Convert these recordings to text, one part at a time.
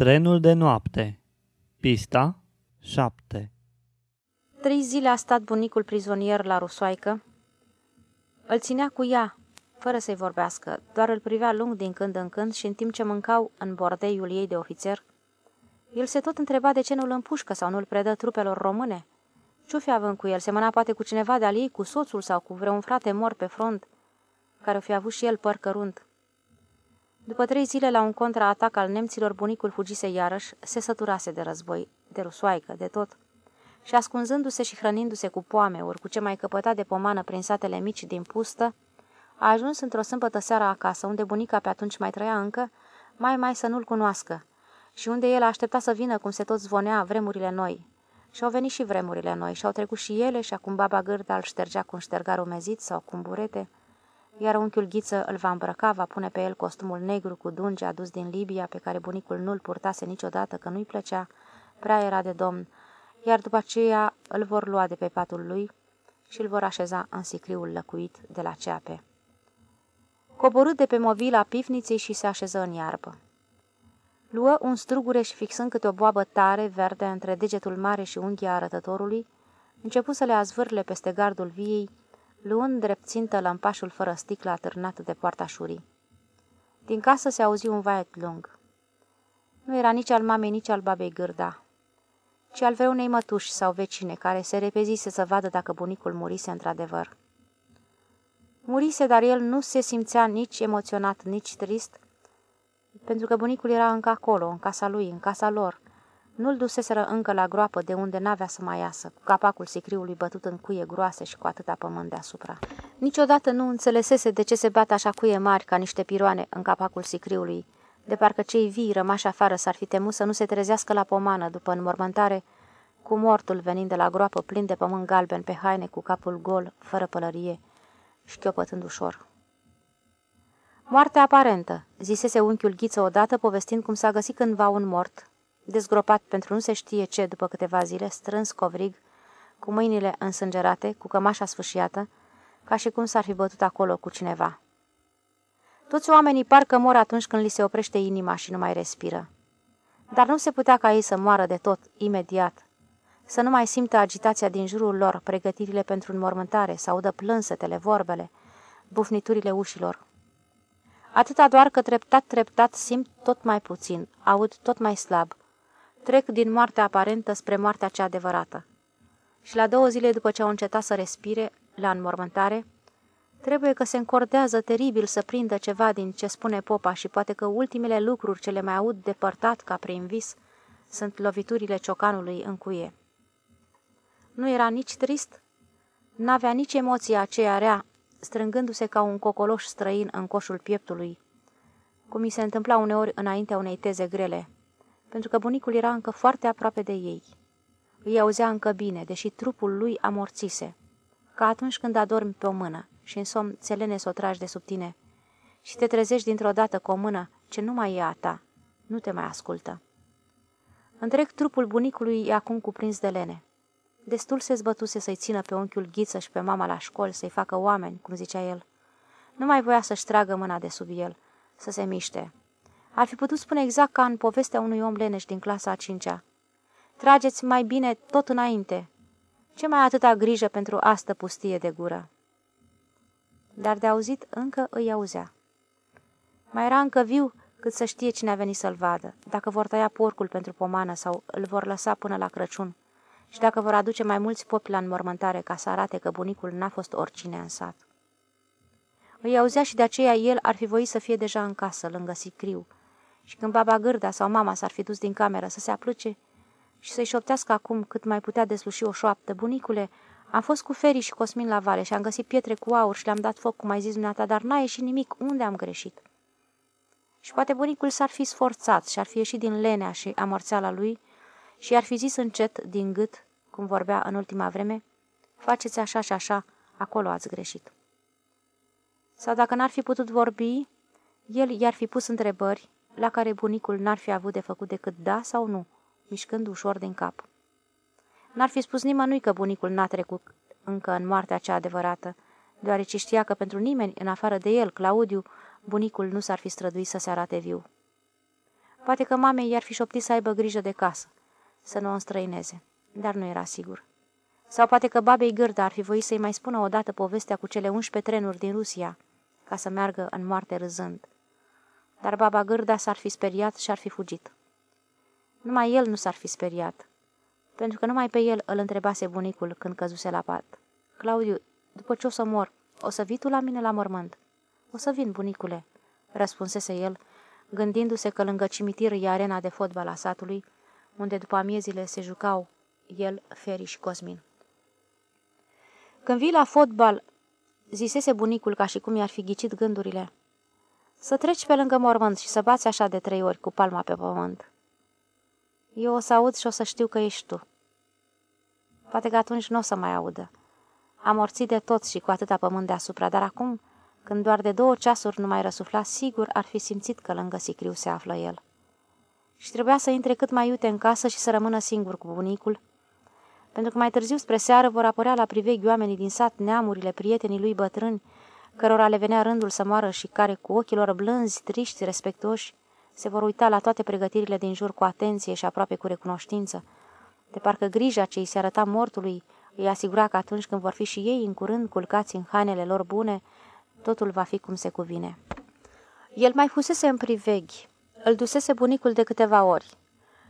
Trenul de noapte Pista 7 Trei zile a stat bunicul prizonier la rusoaică. Îl ținea cu ea, fără să-i vorbească, doar îl privea lung din când în când și în timp ce mâncau în bordeiul ei de ofițer, el se tot întreba de ce nu-l împușcă sau nu-l predă trupelor române. Ce fi având cu el? Semăna poate cu cineva de-al ei, cu soțul sau cu vreun frate mor pe front, care o fi avut și el păr cărunt. După trei zile la un contraatac al nemților, bunicul fugise iarăși, se săturase de război, de rusoaică, de tot. Și ascunzându-se și hrănindu-se cu poame-uri, cu ce mai căpăta de pomană prin satele mici din pustă, a ajuns într-o sâmbătă seara acasă, unde bunica pe atunci mai trăia încă, mai mai să nu-l cunoască, și unde el a așteptat să vină cum se tot zvonea vremurile noi. Și au venit și vremurile noi, și au trecut și ele, și acum baba gârda îl ștergea cu un ștergar umezit sau cu un burete, iar unchiul Ghiță îl va îmbrăca, va pune pe el costumul negru cu dunge adus din Libia, pe care bunicul nu-l purtase niciodată, că nu-i plăcea, prea era de domn, iar după aceea îl vor lua de pe patul lui și îl vor așeza în sicriul lăcuit de la ceape. Coborât de pe movila pivniței și se așeză în iarbă. Luă un strugureș și fixând câte o boabă tare, verde, între degetul mare și unghia arătătorului, începu să le azvârle peste gardul viei, luând drept țintă lămpașul fără sticlă atârnat de poarta șurii. Din casă se auzi un vaet lung. Nu era nici al mamei, nici al babei gârda, ci al vreunei mătuși sau vecine, care se repezise să vadă dacă bunicul murise într-adevăr. Murise, dar el nu se simțea nici emoționat, nici trist, pentru că bunicul era încă acolo, în casa lui, în casa lor, nu-l duseseră încă la groapă de unde n-avea să mai iasă, cu capacul sicriului bătut în cuie groase și cu atâta pământ deasupra. Niciodată nu înțelesese de ce se bat așa cuie mari ca niște piroane în capacul sicriului, de parcă cei vii rămași afară s-ar fi temut să nu se trezească la pomană după înmormântare, cu mortul venind de la groapă plin de pământ galben pe haine cu capul gol, fără pălărie, șchiopătând ușor. Moartea aparentă, zisese unchiul Ghiță odată, povestind cum s-a găsit cândva un mort, dezgropat pentru nu se știe ce după câteva zile, strâns covrig, cu mâinile însângerate, cu cămașa sfâșiată, ca și cum s-ar fi bătut acolo cu cineva. Toți oamenii parcă mor atunci când li se oprește inima și nu mai respiră. Dar nu se putea ca ei să moară de tot, imediat, să nu mai simtă agitația din jurul lor, pregătirile pentru înmormântare, să audă plânsetele, vorbele, bufniturile ușilor. Atâta doar că treptat, treptat simt tot mai puțin, aud tot mai slab, trec din moartea aparentă spre moartea cea adevărată. Și la două zile după ce au încetat să respire, la înmormântare, trebuie că se încordează teribil să prindă ceva din ce spune popa și poate că ultimele lucruri ce le mai aud depărtat ca prin vis sunt loviturile ciocanului în cuie. Nu era nici trist? N-avea nici emoția aceea rea, strângându-se ca un cocoloș străin în coșul pieptului, cum mi se întâmpla uneori înaintea unei teze grele pentru că bunicul era încă foarte aproape de ei. Îi auzea încă bine, deși trupul lui amorțise, ca atunci când adormi pe o mână și în somn țelene s-o tragi de sub tine și te trezești dintr-o dată cu o mână ce nu mai e a ta, nu te mai ascultă. Întreg trupul bunicului e acum cuprins de lene. Destul se zbătuse să-i țină pe unchiul Ghiță și pe mama la școli, să-i facă oameni, cum zicea el. Nu mai voia să-și tragă mâna de sub el, să se miște, ar fi putut spune exact ca în povestea unui om leneș din clasa a cincea. Trageți mai bine tot înainte. Ce mai atâta grijă pentru astă pustie de gură? Dar de auzit încă îi auzea. Mai era încă viu cât să știe cine a venit să-l vadă, dacă vor tăia porcul pentru pomană sau îl vor lăsa până la Crăciun și dacă vor aduce mai mulți popi la înmormântare ca să arate că bunicul n-a fost oricine în sat. Îi auzea și de aceea el ar fi voit să fie deja în casă, lângă Sicriu, și când baba Gârda sau mama s-ar fi dus din cameră să se apluce și să-i șoptească acum cât mai putea desluși o șoaptă, bunicule, am fost cu Feri și Cosmin la vale și am găsit pietre cu aur și le-am dat foc, cum ai zis dumneata, dar n-a ieșit nimic. Unde am greșit? Și poate bunicul s-ar fi sforțat și ar fi ieșit din lenea și amorțeala lui și ar fi zis încet, din gât, cum vorbea în ultima vreme, faceți așa și așa, acolo ați greșit. Sau dacă n-ar fi putut vorbi, el i-ar fi pus întrebări la care bunicul n-ar fi avut de făcut decât da sau nu, mișcând ușor din cap. N-ar fi spus nimănui că bunicul n-a trecut încă în moartea cea adevărată, deoarece știa că pentru nimeni, în afară de el, Claudiu, bunicul nu s-ar fi străduit să se arate viu. Poate că mamei i-ar fi șoptit să aibă grijă de casă, să nu o înstrăineze, dar nu era sigur. Sau poate că babei Gârda ar fi voit să-i mai spună odată povestea cu cele 11 trenuri din Rusia, ca să meargă în moarte râzând. Dar baba Gârda s-ar fi speriat și ar fi fugit. Numai el nu s-ar fi speriat, pentru că numai pe el îl întrebase bunicul când căzuse la pat. Claudiu, după ce o să mor, o să vii tu la mine la mormânt? O să vin, bunicule, răspunsese el, gândindu-se că lângă cimitir e arena de fotbal a satului, unde după amiezile se jucau el, Feri și Cosmin. Când vii la fotbal, zisese bunicul ca și cum i-ar fi ghicit gândurile, să treci pe lângă mormânt și să bați așa de trei ori cu palma pe pământ. Eu o să aud și o să știu că ești tu. Poate că atunci nu o să mai audă. Am morțit de tot și cu atâta pământ deasupra, dar acum, când doar de două ceasuri nu mai răsufla, sigur ar fi simțit că lângă sicriu se află el. Și trebuia să intre cât mai iute în casă și să rămână singur cu bunicul, pentru că mai târziu spre seară vor apărea la priveghi oamenii din sat, neamurile, prietenii lui bătrâni, cărora le venea rândul să moară și care, cu ochii lor blânzi, triști, respectoși, se vor uita la toate pregătirile din jur cu atenție și aproape cu recunoștință, de parcă grija ce îi se arăta mortului îi asigura că atunci când vor fi și ei în curând culcați în hainele lor bune, totul va fi cum se cuvine. El mai fusese în priveghi, îl dusese bunicul de câteva ori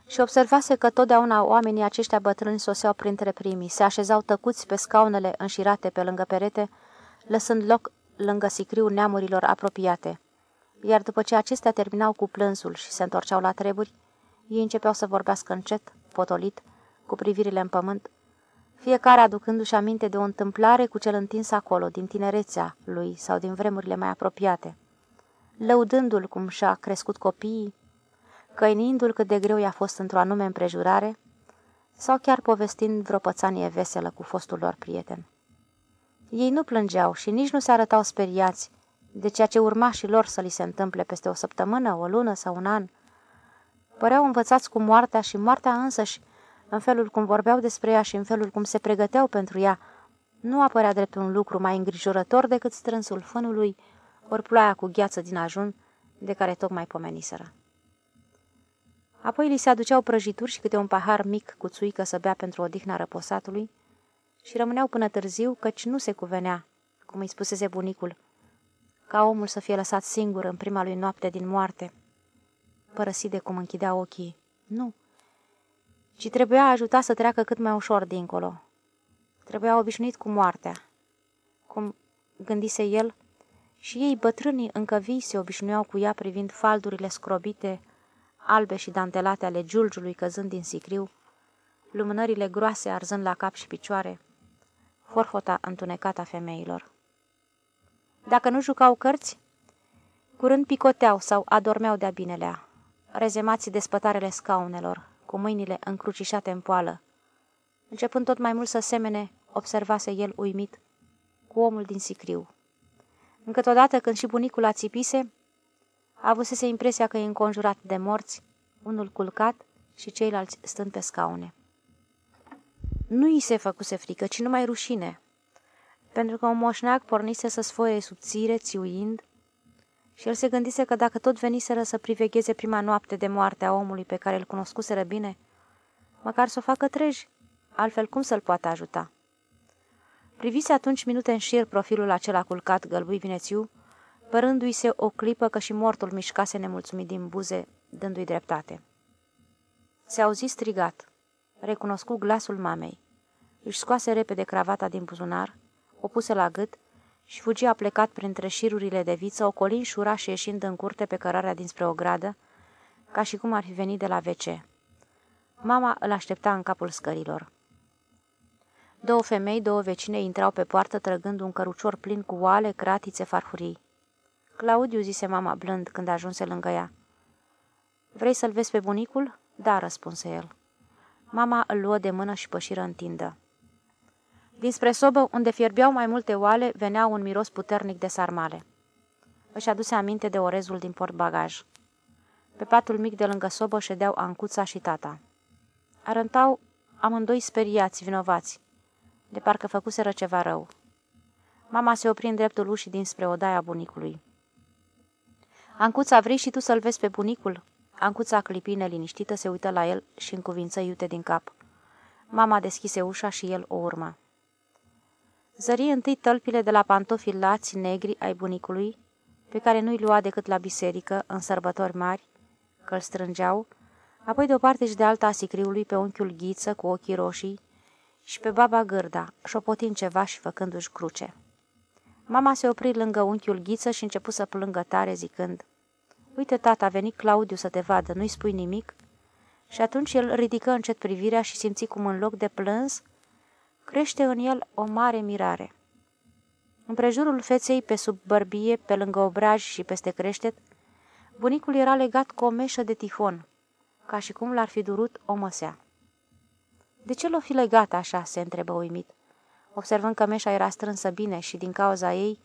și observase că totdeauna oamenii aceștia bătrâni soseau printre primii, se așezau tăcuți pe scaunele înșirate pe lângă perete, lăsând loc lângă sicriu neamurilor apropiate. Iar după ce acestea terminau cu plânsul și se întorceau la treburi, ei începeau să vorbească încet, potolit, cu privirile în pământ, fiecare aducându-și aminte de o întâmplare cu cel întins acolo, din tinerețea lui sau din vremurile mai apropiate, lăudându-l cum și-a crescut copiii, căinindu-l cât de greu i-a fost într-o anume împrejurare, sau chiar povestind vreo pățanie veselă cu fostul lor prieten. Ei nu plângeau și nici nu se arătau speriați de ceea ce urma și lor să li se întâmple peste o săptămână, o lună sau un an. Păreau învățați cu moartea și moartea însăși, în felul cum vorbeau despre ea și în felul cum se pregăteau pentru ea, nu apărea drept un lucru mai îngrijorător decât strânsul fânului, ori ploaia cu gheață din ajun, de care tocmai pomeniseră. Apoi li se aduceau prăjituri și câte un pahar mic cu țuică să bea pentru odihna răposatului și rămâneau până târziu, căci nu se cuvenea, cum îi spusese bunicul, ca omul să fie lăsat singur în prima lui noapte din moarte, părăsit de cum închidea ochii. Nu, ci trebuia ajuta să treacă cât mai ușor dincolo. Trebuia obișnuit cu moartea, cum gândise el, și ei, bătrânii încă vii, se obișnuiau cu ea privind faldurile scrobite, albe și dantelate ale giulgiului căzând din sicriu, lumânările groase arzând la cap și picioare, forfota întunecată a femeilor. Dacă nu jucau cărți, curând picoteau sau adormeau de-a binelea, rezemați de spătarele scaunelor, cu mâinile încrucișate în poală. Începând tot mai mult să semene, observase el uimit, cu omul din sicriu. Încă odată când și bunicul a țipise, avusese impresia că e înconjurat de morți, unul culcat și ceilalți stând pe scaune. Nu i se făcuse frică, ci numai rușine, pentru că un moșneac pornise să sfoie subțire, țiuind, și el se gândise că dacă tot veniseră să privegheze prima noapte de moarte a omului pe care îl cunoscuseră bine, măcar să o facă treji, altfel cum să-l poată ajuta? Privise atunci minute în șir profilul acela culcat gălbui vinețiu, părându-i se o clipă că și mortul mișcase nemulțumit din buze, dându-i dreptate. Se auzi strigat. Recunoscu glasul mamei. Își scoase repede cravata din buzunar, o puse la gât și fugi a plecat printre șirurile de viță, ocolind șura și ieșind în curte pe cărarea dinspre o gradă, ca și cum ar fi venit de la WC. Mama îl aștepta în capul scărilor. Două femei, două vecine intrau pe poartă trăgând un cărucior plin cu oale, cratițe, farfurii. Claudiu, zise mama blând când ajunse lângă ea. Vrei să-l vezi pe bunicul?" Da," răspunse el. Mama îl luă de mână și pășiră în tindă. Dinspre sobă, unde fierbeau mai multe oale, venea un miros puternic de sarmale. Își aduse aminte de orezul din portbagaj. Pe patul mic de lângă sobă ședeau Ancuța și tata. Arăntau amândoi speriați, vinovați, de parcă făcuseră ceva rău. Mama se opri în dreptul ușii dinspre odaia bunicului. Ancuța, vrei și tu să-l vezi pe bunicul?" Ancuța clipi neliniștită, se uită la el și încuvință iute din cap. Mama deschise ușa și el o urma. Zări întâi tălpile de la pantofii lați negri ai bunicului, pe care nu-i lua decât la biserică, în sărbători mari, că îl strângeau, apoi de o parte și de alta a sicriului pe unchiul Ghiță cu ochii roșii și pe baba Gârda, șopotind ceva și făcându-și cruce. Mama se opri lângă unchiul Ghiță și începu să plângă tare, zicând, Uite, tata, a venit Claudiu să te vadă, nu-i spui nimic?" Și atunci el ridică încet privirea și simți cum în loc de plâns, crește în el o mare mirare. Împrejurul feței, pe sub bărbie, pe lângă obraj și peste creștet, bunicul era legat cu o meșă de tifon, ca și cum l-ar fi durut o măsea. De ce l-o fi legat așa?" se întrebă uimit, observând că meșa era strânsă bine și din cauza ei,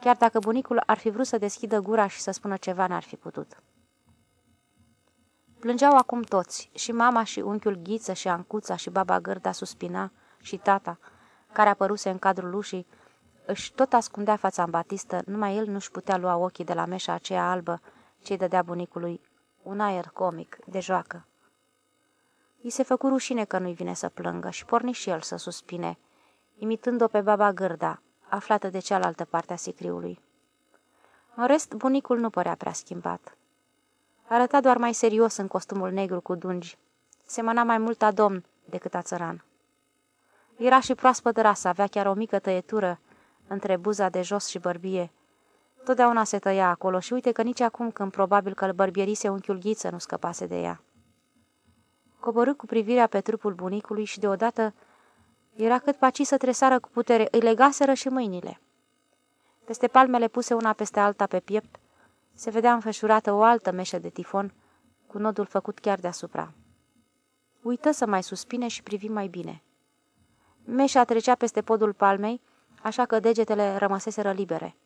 chiar dacă bunicul ar fi vrut să deschidă gura și să spună ceva, n-ar fi putut. Plângeau acum toți, și mama și unchiul Ghiță și Ancuța și baba Gârda suspina și tata, care apăruse în cadrul ușii, își tot ascundea fața în batistă, numai el nu-și putea lua ochii de la meșa aceea albă ce dădea bunicului un aer comic, de joacă. I se făcu rușine că nu-i vine să plângă și porni și el să suspine, imitând-o pe baba Gârda, aflată de cealaltă parte a sicriului. În rest, bunicul nu părea prea schimbat. Arăta doar mai serios în costumul negru cu dungi. Semăna mai mult a domn decât a țăran. Era și proaspăt de rasă, avea chiar o mică tăietură între buza de jos și bărbie. Totdeauna se tăia acolo și uite că nici acum, când probabil că îl bărbierise unchiul Ghiță, nu scăpase de ea. Coborâ cu privirea pe trupul bunicului și deodată era cât paci să tresară cu putere, îi legaseră și mâinile. Peste palmele puse una peste alta pe piept, se vedea înfășurată o altă meșă de tifon, cu nodul făcut chiar deasupra. Uită să mai suspine și privi mai bine. Meșa trecea peste podul palmei, așa că degetele rămăseseră libere.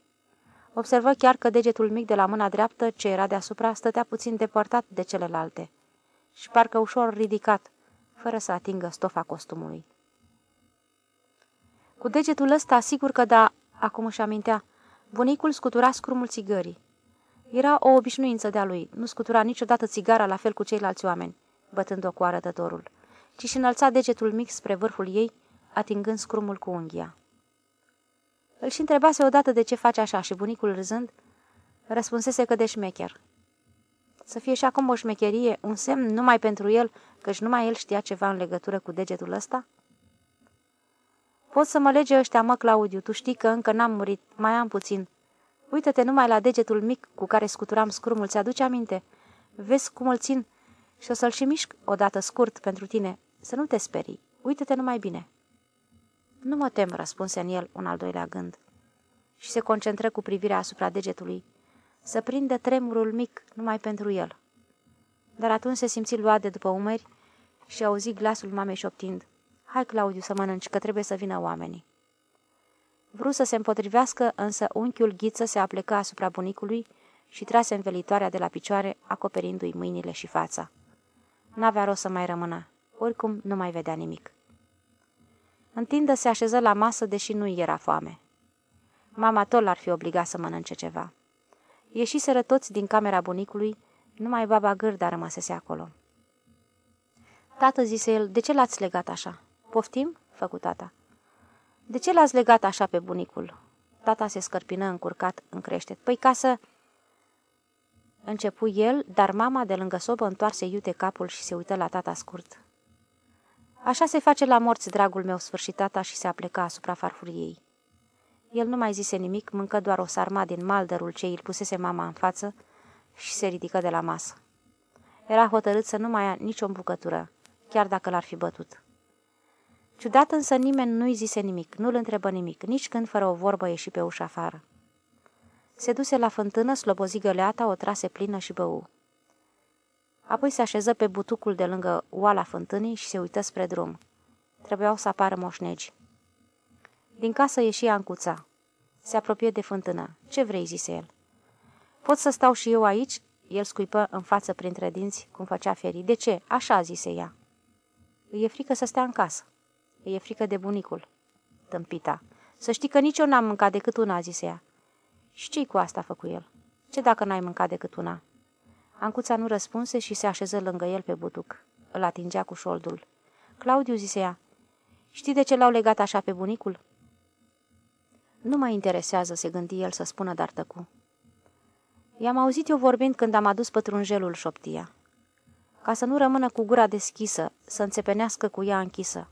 Observă chiar că degetul mic de la mâna dreaptă, ce era deasupra, stătea puțin depărtat de celelalte și parcă ușor ridicat, fără să atingă stofa costumului. Cu degetul ăsta, sigur că da, acum își amintea, bunicul scutura scrumul țigării. Era o obișnuință de-a lui, nu scutura niciodată țigara la fel cu ceilalți oameni, bătând-o cu arătătorul, ci și înălța degetul mic spre vârful ei, atingând scrumul cu unghia. Îl și întrebase odată de ce face așa și bunicul râzând, răspunsese că de șmecher. Să fie și acum o șmecherie, un semn numai pentru el, căci numai el știa ceva în legătură cu degetul ăsta? Pot să mă lege ăștia, mă, Claudiu, tu știi că încă n-am murit, mai am puțin. Uită-te numai la degetul mic cu care scuturam scrumul, ți-aduce aminte? Vezi cum îl țin și o să-l și mișc odată scurt pentru tine, să nu te sperii. Uită-te numai bine. Nu mă tem, răspunse în el un al doilea gând. Și se concentră cu privirea asupra degetului, să prindă tremurul mic numai pentru el. Dar atunci se simți luat de după umeri și auzi glasul mamei șoptind. Hai, Claudiu, să mănânci, că trebuie să vină oamenii. Vrut să se împotrivească, însă unchiul Ghiță se aplecă asupra bunicului și trase învelitoarea de la picioare, acoperindu-i mâinile și fața. N-avea rost să mai rămână. Oricum nu mai vedea nimic. Întindă se așeză la masă, deși nu era foame. Mama tot l-ar fi obligat să mănânce ceva. Ieșiseră toți din camera bunicului, numai baba Gârda rămăsese acolo. Tată, zise el, de ce l-ați legat așa? Poftim? Făcu tata. De ce l-ați legat așa pe bunicul? Tata se scărpină încurcat în creștet. Păi ca să... Începu el, dar mama de lângă sobă întoarse iute capul și se uită la tata scurt. Așa se face la morți, dragul meu, sfârșit tata și se apleca asupra farfuriei. El nu mai zise nimic, mâncă doar o sarma din maldărul ce îl pusese mama în față și se ridică de la masă. Era hotărât să nu mai ia nicio bucătură, chiar dacă l-ar fi bătut. Ciudat însă nimeni nu-i zise nimic, nu-l întrebă nimic, nici când fără o vorbă ieși pe ușa afară. Se duse la fântână, slobozi găleata, o trase plină și bău. Apoi se așeză pe butucul de lângă oala fântânii și se uită spre drum. Trebuiau să apară moșnegi. Din casă ieși Ancuța. Se apropie de fântână. Ce vrei?" zise el. Pot să stau și eu aici?" El scuipă în față printre dinți, cum făcea ferii. De ce?" Așa," zise ea. Îi e frică să stea în casă. Îi e frică de bunicul." Tâmpita. Să știi că nici eu n-am mâncat decât una," zise ea. Și ce cu asta?" a făcut el. Ce dacă n-ai mâncat decât una?" Ancuța nu răspunse și se așeză lângă el pe butuc. Îl atingea cu șoldul. Claudiu, zise ea, știi de ce l-au legat așa pe bunicul? Nu mă interesează, se gândi el să spună, dar tăcu. I-am auzit eu vorbind când am adus pătrunjelul șoptia. Ca să nu rămână cu gura deschisă, să înțepenească cu ea închisă.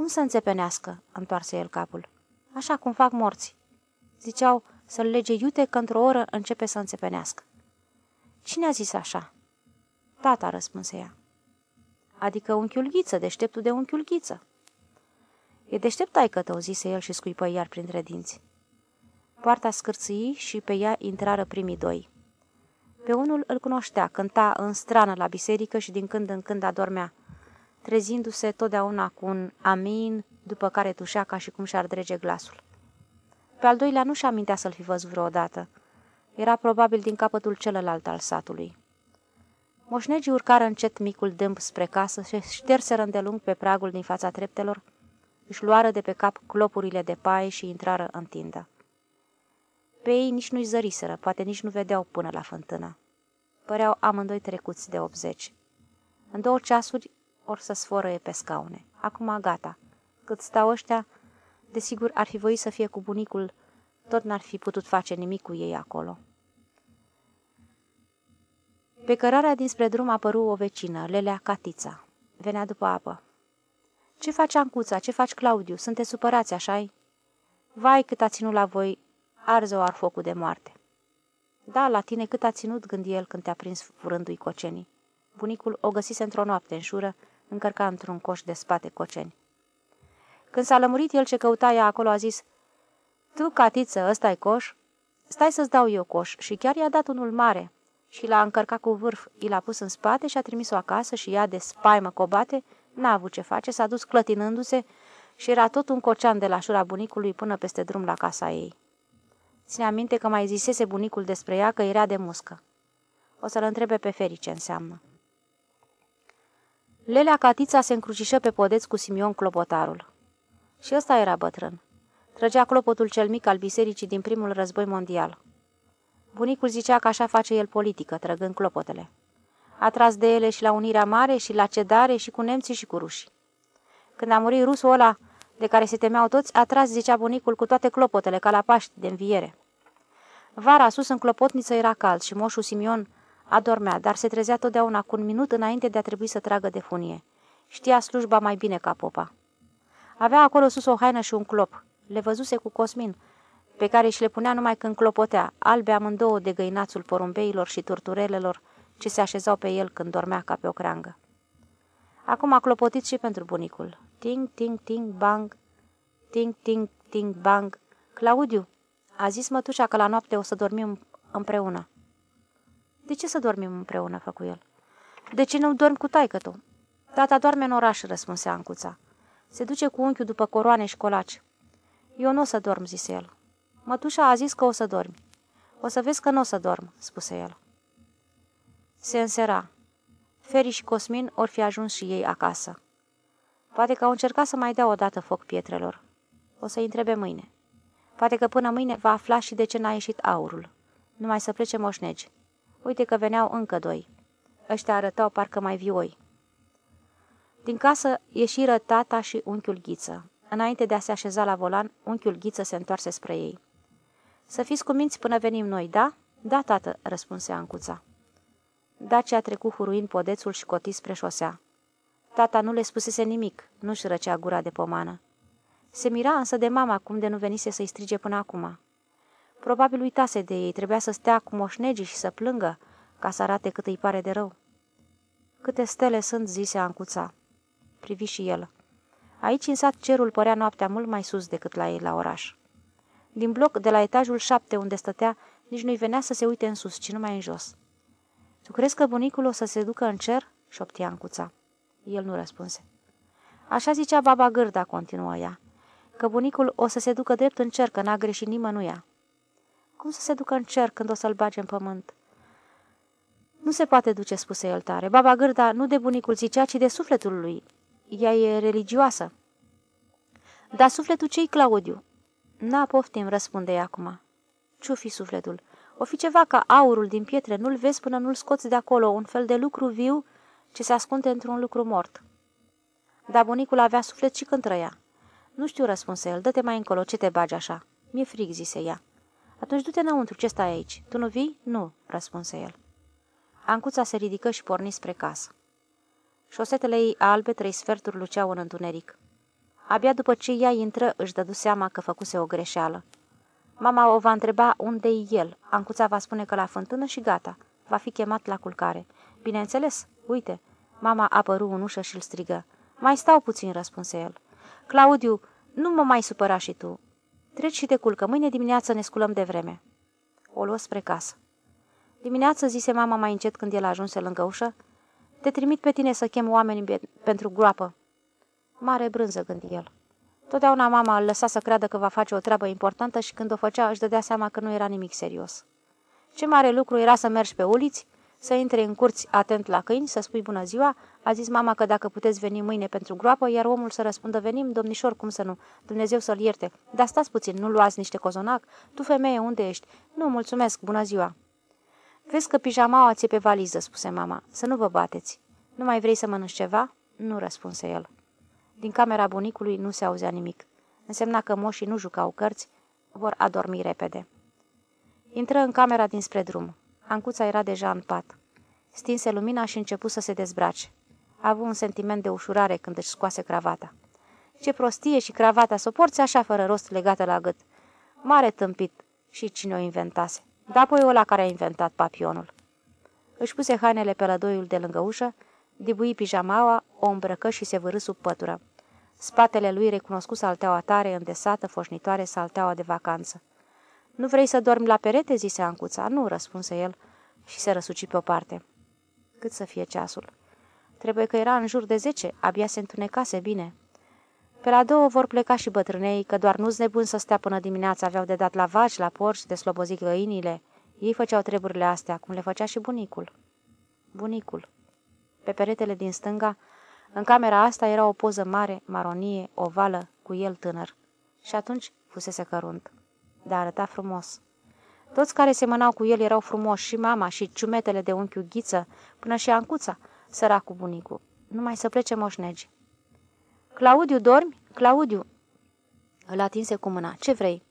Cum să înțepenească? întoarse el capul. Așa cum fac morți. Ziceau să-l lege iute că într-o oră începe să înțepenească. Cine a zis așa? Tata, răspunse ea. Adică unchiul Ghiță, deșteptul de unchiul Ghiță. E deștept taică tău, zise el și scuipă iar printre dinți. Poarta scârții și pe ea intrară primii doi. Pe unul îl cunoștea, cânta în strană la biserică și din când în când adormea, trezindu-se totdeauna cu un amin, după care tușea ca și cum și-ar drege glasul. Pe al doilea nu-și amintea să-l fi văzut vreodată. Era probabil din capătul celălalt al satului. Moșnegii urcară încet micul dâmp spre casă și șterseră îndelung pe pragul din fața treptelor, își luară de pe cap clopurile de paie și intrară în tindă. Pe ei nici nu-i zăriseră, poate nici nu vedeau până la fântână. Păreau amândoi trecuți de 80. În două ceasuri or să sforăie pe scaune. Acum gata. Cât stau ăștia, desigur ar fi voit să fie cu bunicul, tot n-ar fi putut face nimic cu ei acolo. Pe cărarea dinspre drum apăru o vecină, Lelea Catița. Venea după apă. Ce faci, Ancuța? Ce faci, Claudiu? Sunteți supărați, așa-i?" Vai, cât a ținut la voi, arze-o ar focul de moarte." Da, la tine cât a ținut, gândi el când te-a prins furându-i cocenii. Bunicul o găsise într-o noapte în șură, încărca într-un coș de spate coceni. Când s-a lămurit el ce căuta ea acolo, a zis, Tu, catiță, ăsta e coș? Stai să-ți dau eu coș." Și chiar i-a dat unul mare și l-a încărcat cu vârf, i l-a pus în spate și a trimis-o acasă și ea de spaimă cobate N-a avut ce face, s-a dus clătinându-se și era tot un cocean de la șura bunicului până peste drum la casa ei. Ține aminte că mai zisese bunicul despre ea că era de muscă. O să-l întrebe pe Feri ce înseamnă. Lelea Catița se încrucișă pe podeț cu Simion Clopotarul. Și ăsta era bătrân. Trăgea clopotul cel mic al bisericii din primul război mondial. Bunicul zicea că așa face el politică, trăgând clopotele. A tras de ele și la Unirea Mare și la cedare și cu nemții și cu rușii. Când a murit rusul ăla, de care se temeau toți, a tras, zicea bunicul, cu toate clopotele, ca la Paști de înviere. Vara sus în clopotniță era cald și moșul Simion adormea, dar se trezea totdeauna cu un minut înainte de a trebui să tragă de funie. Știa slujba mai bine ca popa. Avea acolo sus o haină și un clop. Le văzuse cu Cosmin, pe care și le punea numai când clopotea, albe amândouă de găinațul porumbeilor și turturelelor, ce se așezau pe el când dormea ca pe o creangă. Acum a clopotit și pentru bunicul. Ting, ting, ting, bang, ting, ting, ting, bang. Claudiu, a zis mătușa că la noapte o să dormim împreună. De ce să dormim împreună, făcu el. De ce nu dormi cu taică tu? Tata doarme în oraș, răspunse Ancuța. Se duce cu unchiul după coroane și colaci. Eu nu o să dorm, zise el. Mătușa a zis că o să dormi. O să vezi că nu o să dorm, spuse el. Se însera. Feri și Cosmin or fi ajuns și ei acasă. Poate că au încercat să mai dea o dată foc pietrelor. O să-i întrebe mâine. Poate că până mâine va afla și de ce n-a ieșit aurul. Numai să plece moșnegi. Uite că veneau încă doi. Ăștia arătau parcă mai vioi. Din casă ieșiră tata și unchiul Ghiță. Înainte de a se așeza la volan, unchiul Ghiță se întoarse spre ei. Să fiți cuminți până venim noi, da?" Da, tată," răspunse Ancuța. Dacia trecu huruind podețul și coti spre șosea. Tata nu le spusese nimic, nu-și răcea gura de pomană. Se mira însă de mama cum de nu venise să-i strige până acum. Probabil uitase de ei, trebuia să stea cu moșnegii și să plângă, ca să arate cât îi pare de rău. Câte stele sunt, zise Ancuța. Privi și el. Aici în sat cerul părea noaptea mult mai sus decât la ei la oraș. Din bloc, de la etajul șapte unde stătea, nici nu-i venea să se uite în sus, ci numai în jos. Tu crezi că bunicul o să se ducă în cer?" șoptia Ancuța. El nu răspunse. Așa zicea baba Gârda, continuă ea, că bunicul o să se ducă drept în cer, că n-a greșit nimănuia. Cum să se ducă în cer când o să-l bage în pământ? Nu se poate duce, spuse el tare. Baba Gârda nu de bunicul zicea, ci de sufletul lui. Ea e religioasă. Dar sufletul cei Claudiu? Na, poftim, răspunde ea acum. Ce-o fi sufletul? O fi ceva ca aurul din pietre, nu-l vezi până nu-l scoți de acolo, un fel de lucru viu ce se ascunde într-un lucru mort. Dar bunicul avea suflet și când trăia. Nu știu, răspunse el, dă-te mai încolo, ce te bagi așa? Mi-e frig, zise ea. Atunci du-te înăuntru, ce stai aici? Tu nu vii? Nu, răspunse el. Ancuța se ridică și porni spre casă. Șosetele ei albe, trei sferturi luceau în întuneric. Abia după ce ea intră, își dădu seama că făcuse o greșeală. Mama o va întreba unde e el. Ancuța va spune că la fântână și gata. Va fi chemat la culcare. Bineînțeles, uite. Mama apăru în ușă și îl strigă. Mai stau puțin, răspunse el. Claudiu, nu mă mai supăra și tu. Treci și te culcă, mâine dimineață ne sculăm de vreme. O luă spre casă. Dimineață, zise mama mai încet când el ajunse lângă ușă, te trimit pe tine să chem oameni pentru groapă. Mare brânză, gândi el. Totdeauna mama îl lăsa să creadă că va face o treabă importantă și când o făcea își dădea seama că nu era nimic serios. Ce mare lucru era să mergi pe uliți, să intri în curți atent la câini, să spui bună ziua, a zis mama că dacă puteți veni mâine pentru groapă, iar omul să răspundă venim, domnișor, cum să nu, Dumnezeu să-l ierte. Dar stați puțin, nu luați niște cozonac? Tu, femeie, unde ești? Nu, mulțumesc, bună ziua. Vezi că pijamaua ți pe valiză, spuse mama, să nu vă bateți. Nu mai vrei să mănânci ceva? Nu, răspunse el. Din camera bunicului nu se auzea nimic. Însemna că moșii nu jucau cărți, vor adormi repede. Intră în camera dinspre drum. Ancuța era deja în pat. Stinse lumina și începu să se dezbrace. A avut un sentiment de ușurare când își scoase cravata. Ce prostie și cravata să o porți așa fără rost legată la gât. Mare tâmpit și cine o inventase. Dar apoi ăla care a inventat papionul. Își puse hainele pe lădoiul de lângă ușă, dibui pijamaua, o îmbrăcă și se vârâ sub pătură. Spatele lui recunoscu salteaua tare, îndesată, foșnitoare, salteaua de vacanță. Nu vrei să dormi la perete?" zise Ancuța. Nu," răspunse el și se răsuci pe o parte. Cât să fie ceasul? Trebuie că era în jur de zece, abia se întunecase bine. Pe la două vor pleca și bătrânei, că doar nu-s nebun să stea până dimineața, aveau de dat la vaci, la porci, de slobozi găinile. Ei făceau treburile astea, cum le făcea și bunicul. Bunicul. Pe peretele din stânga, în camera asta era o poză mare, maronie, ovală, cu el tânăr. Și atunci fusese cărunt. Dar arăta frumos. Toți care semănau cu el erau frumoși, și mama, și ciumetele de unchiul Ghiță, până și Ancuța, săracul bunicul. Numai să plece moșnegi. Claudiu, dormi? Claudiu!" Îl atinse cu mâna. Ce vrei?"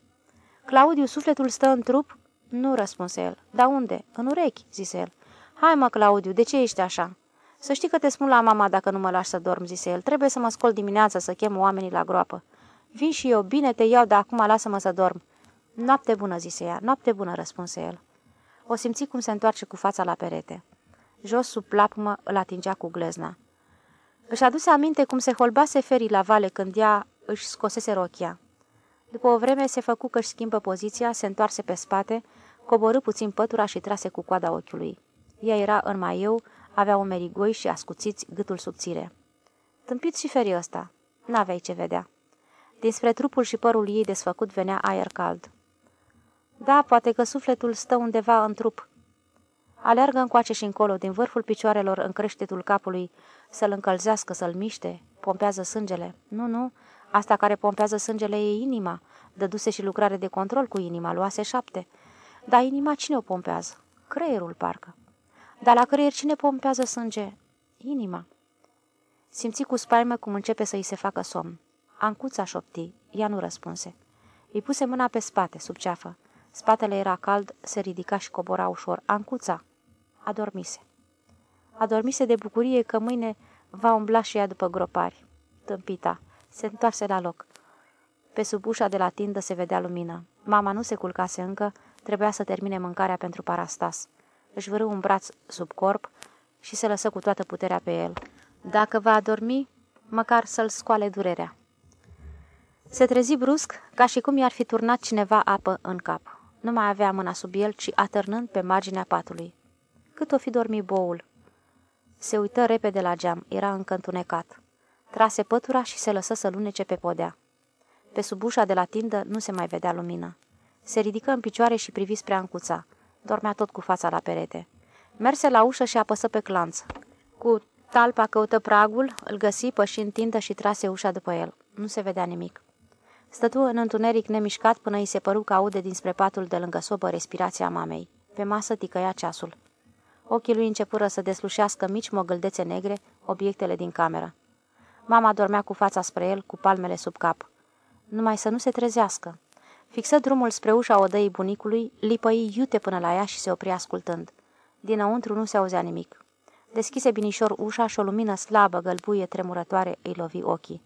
Claudiu, sufletul stă în trup?" Nu," răspunse el. Da unde?" În urechi," zise el. Hai mă, Claudiu, de ce ești așa?" Să știi că te spun la mama dacă nu mă lași să dorm," zise el. Trebuie să mă scol dimineața să chem oamenii la groapă." Vin și eu, bine te iau, dar acum lasă-mă să dorm." Noapte bună," zise ea. Noapte bună," răspunse el. O simți cum se întoarce cu fața la perete. Jos sub plapmă îl atingea cu glezna. Își aduse aminte cum se holbase ferii la vale când ea își scosese rochia. După o vreme se făcu că își schimbă poziția, se întoarse pe spate, coborâ puțin pătura și trase cu coada ochiului. Ea era în maieu, avea umerii goi și ascuțiți gâtul subțire. Tâmpit și ferii ăsta. N-aveai ce vedea. Dinspre trupul și părul ei desfăcut venea aer cald. Da, poate că sufletul stă undeva în trup. Aleargă încoace și încolo, din vârful picioarelor în creștetul capului, să-l încălzească, să-l miște, pompează sângele. Nu, nu, asta care pompează sângele e inima. Dăduse și lucrare de control cu inima, luase șapte. Dar inima cine o pompează? Creierul, parcă. Dar la creier cine pompează sânge? Inima. Simți cu spaimă cum începe să-i se facă somn. Ancuța șopti, ea nu răspunse. Îi puse mâna pe spate, sub ceafă. Spatele era cald, se ridica și cobora ușor. Ancuța! Adormise. Adormise de bucurie că mâine va umbla și ea după gropari. Tâmpita. Se întoarse la loc. Pe sub ușa de la tindă se vedea lumină. Mama nu se culcase încă, trebuia să termine mâncarea pentru parastas. Își vârâ un braț sub corp și se lăsă cu toată puterea pe el. Dacă va adormi, măcar să-l scoale durerea. Se trezi brusc, ca și cum i-ar fi turnat cineva apă în cap. Nu mai avea mâna sub el, ci atârnând pe marginea patului. Cât o fi dormit boul? Se uită repede la geam, era încă întunecat. Trase pătura și se lăsă să lunece pe podea. Pe sub ușa de la tindă nu se mai vedea lumină. Se ridică în picioare și privi spre ancuța. Dormea tot cu fața la perete. Merse la ușă și apăsă pe clanț. Cu talpa căută pragul, îl găsi, păși în tindă și trase ușa după el. Nu se vedea nimic. Stătu în întuneric nemișcat până îi se păru că aude dinspre patul de lângă sobă respirația mamei. Pe masă ticăia ceasul. Ochii lui începură să deslușească mici mogăldețe negre, obiectele din cameră. Mama dormea cu fața spre el, cu palmele sub cap. Numai să nu se trezească. Fixă drumul spre ușa odăii bunicului, lipăi iute până la ea și se opri ascultând. Dinăuntru nu se auzea nimic. Deschise binișor ușa și o lumină slabă, gălbuie, tremurătoare, îi lovi ochii.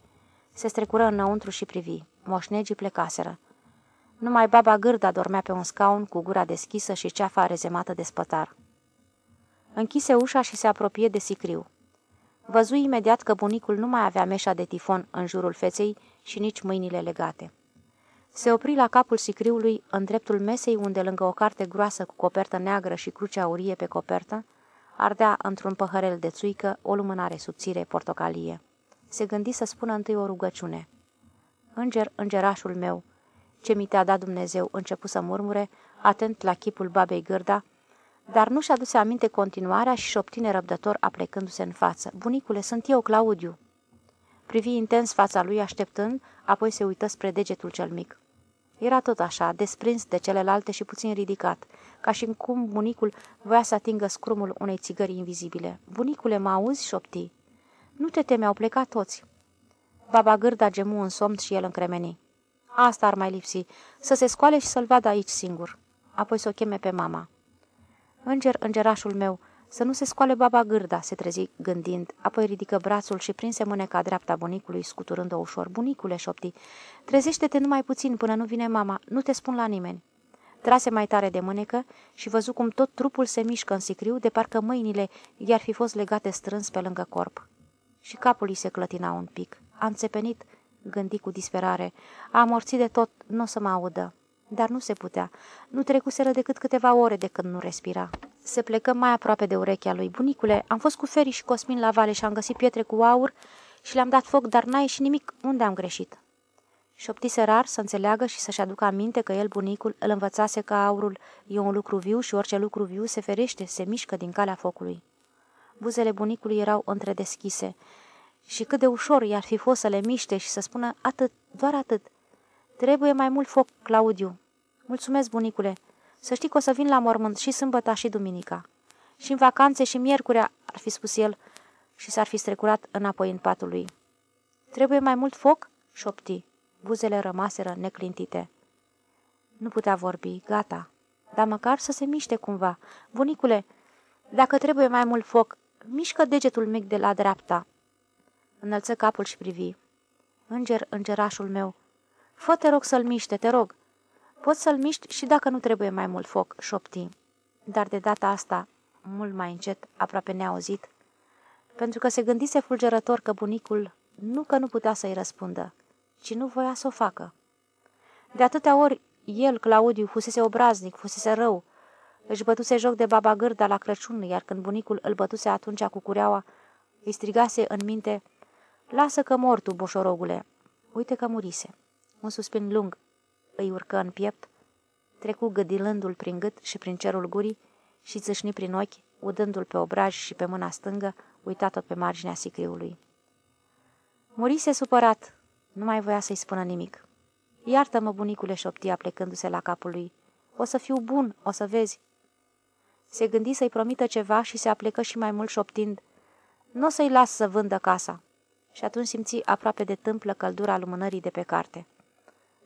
Se strecură înăuntru și privi. Moșnegii plecaseră. Numai baba gârda dormea pe un scaun cu gura deschisă și ceafa rezemată de spătar. Închise ușa și se apropie de sicriu. Văzui imediat că bunicul nu mai avea meșa de tifon în jurul feței și nici mâinile legate. Se opri la capul sicriului, în dreptul mesei, unde, lângă o carte groasă cu copertă neagră și cruce aurie pe copertă, ardea într-un păhărel de țuică o lumânare subțire portocalie. Se gândi să spună întâi o rugăciune. Înger, îngerașul meu, ce mi te-a dat Dumnezeu, începu să murmure, atent la chipul babei gârda, dar nu și-a aduse aminte continuarea și șoptine răbdător aplecându-se în față. Bunicule, sunt eu, Claudiu. Privi intens fața lui, așteptând, apoi se uită spre degetul cel mic. Era tot așa, desprins de celelalte și puțin ridicat, ca și cum bunicul voia să atingă scrumul unei țigări invizibile. Bunicule, mă auzi?" șopti. Nu te teme, au plecat toți." Baba gârda gemu în somn și el încremeni. Asta ar mai lipsi, să se scoale și să-l vadă aici singur. Apoi să o cheme pe mama. Înger, îngerașul meu, să nu se scoale baba gârda, se trezi gândind, apoi ridică brațul și prinse mâneca dreapta bunicului, scuturând-o ușor. Bunicule, șopti, trezește-te numai puțin până nu vine mama, nu te spun la nimeni. Trase mai tare de mânecă și văzu cum tot trupul se mișcă în sicriu, de parcă mâinile i-ar fi fost legate strâns pe lângă corp. Și capul îi se clătina un pic. A înțepenit, gândi cu disperare. A amorțit de tot, nu o să mă audă. Dar nu se putea. Nu trecuseră decât câteva ore de când nu respira. Se plecă mai aproape de urechea lui. Bunicule, am fost cu Feri și Cosmin la vale și am găsit pietre cu aur și le-am dat foc, dar n-a ieșit nimic. Unde am greșit? Șoptise rar să înțeleagă și să-și aducă aminte că el, bunicul, îl învățase că aurul e un lucru viu și orice lucru viu se ferește, se mișcă din calea focului. Buzele bunicului erau întredeschise și cât de ușor i-ar fi fost să le miște și să spună atât, doar atât. Trebuie mai mult foc, Claudiu. Mulțumesc, bunicule. Să știi că o să vin la mormânt și sâmbăta și duminica. Și în vacanțe și miercurea, ar fi spus el, și s-ar fi strecurat înapoi în patul lui. Trebuie mai mult foc? șopti. Buzele rămaseră neclintite. Nu putea vorbi, gata. Dar măcar să se miște cumva. Bunicule, dacă trebuie mai mult foc, mișcă degetul mic de la dreapta. Înălță capul și privi. Înger, îngerașul meu, fă te rog să-l miște, te rog. Poți să-l miști și dacă nu trebuie mai mult foc, șopti. Dar de data asta, mult mai încet, aproape neauzit, pentru că se gândise fulgerător că bunicul nu că nu putea să-i răspundă, ci nu voia să o facă. De atâtea ori el, Claudiu, fusese obraznic, fusese rău, își bătuse joc de baba gârda la Crăciun, iar când bunicul îl bătuse atunci cu cureaua, îi strigase în minte, Lasă că mor tu, boșorogule! Uite că murise. Un suspin lung îi urcă în piept, trecu gâdilându-l prin gât și prin cerul gurii și țâșni prin ochi, udându-l pe obraj și pe mâna stângă, uitată pe marginea sicriului. Murise supărat, nu mai voia să-i spună nimic. Iartă-mă, bunicule, șoptia plecându-se la capul lui. O să fiu bun, o să vezi. Se gândi să-i promită ceva și se aplecă și mai mult șoptind. Nu o să-i las să vândă casa. Și atunci simți aproape de tâmplă căldura lumânării de pe carte.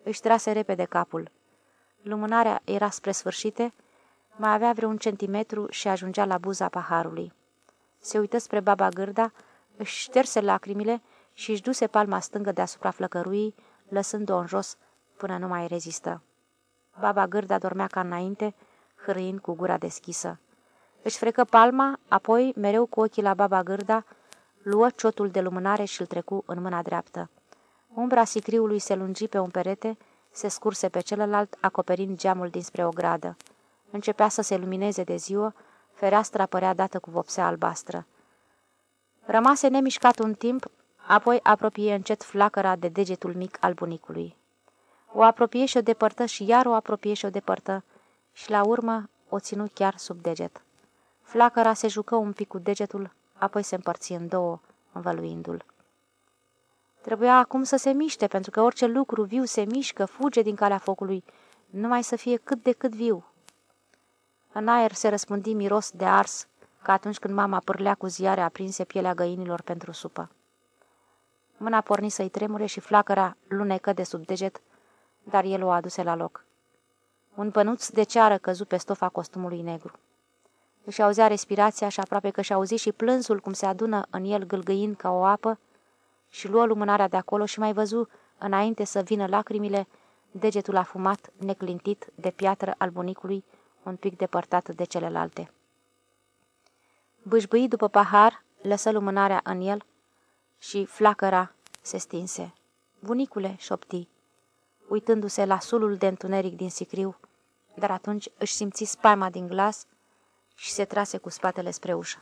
Își trase repede capul. Lumânarea era spre sfârșite, mai avea vreun centimetru și ajungea la buza paharului. Se uită spre baba gârda, își șterse lacrimile și își duse palma stângă deasupra flăcăruii, lăsând-o în jos până nu mai rezistă. Baba gârda dormea ca înainte, hârâind cu gura deschisă. Își frecă palma, apoi, mereu cu ochii la baba gârda, luă ciotul de lumânare și îl trecu în mâna dreaptă. Umbra sicriului se lungi pe un perete, se scurse pe celălalt, acoperind geamul dinspre o gradă. Începea să se lumineze de ziua, fereastra părea dată cu vopsea albastră. Rămase nemișcat un timp, apoi apropie încet flacăra de degetul mic al bunicului. O apropie și o depărtă și iar o apropie și o depărtă și la urmă o ținu chiar sub deget. Flacăra se jucă un pic cu degetul, apoi se împărți în două, învăluindu-l. Trebuia acum să se miște, pentru că orice lucru viu se mișcă, fuge din calea focului, numai să fie cât de cât viu. În aer se răspândi miros de ars, ca atunci când mama pârlea cu ziare aprinse pielea găinilor pentru supă. Mâna porni să-i tremure și flacăra lunecă de sub deget, dar el o aduse la loc. Un pănuț de ceară căzu pe stofa costumului negru. Își auzea respirația și aproape că și auzi și plânsul cum se adună în el gâlgâind ca o apă și luă lumânarea de acolo și mai văzu, înainte să vină lacrimile, degetul afumat, neclintit, de piatră al bunicului, un pic depărtat de celelalte. Bâșbâi după pahar, lăsă lumânarea în el și flacăra se stinse. Bunicule, șopti, uitându-se la sulul de întuneric din sicriu, dar atunci își simți spaima din glas și se trase cu spatele spre ușă.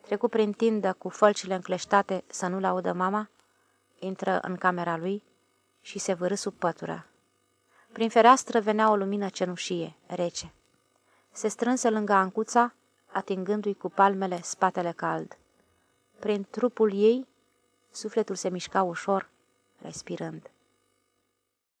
Trecu prin tindă cu fălcile încleștate să nu-l audă mama, intră în camera lui și se vârâ sub pătură. Prin fereastră venea o lumină cenușie, rece. Se strânse lângă Ancuța, atingându-i cu palmele spatele cald. Prin trupul ei, sufletul se mișca ușor, respirând.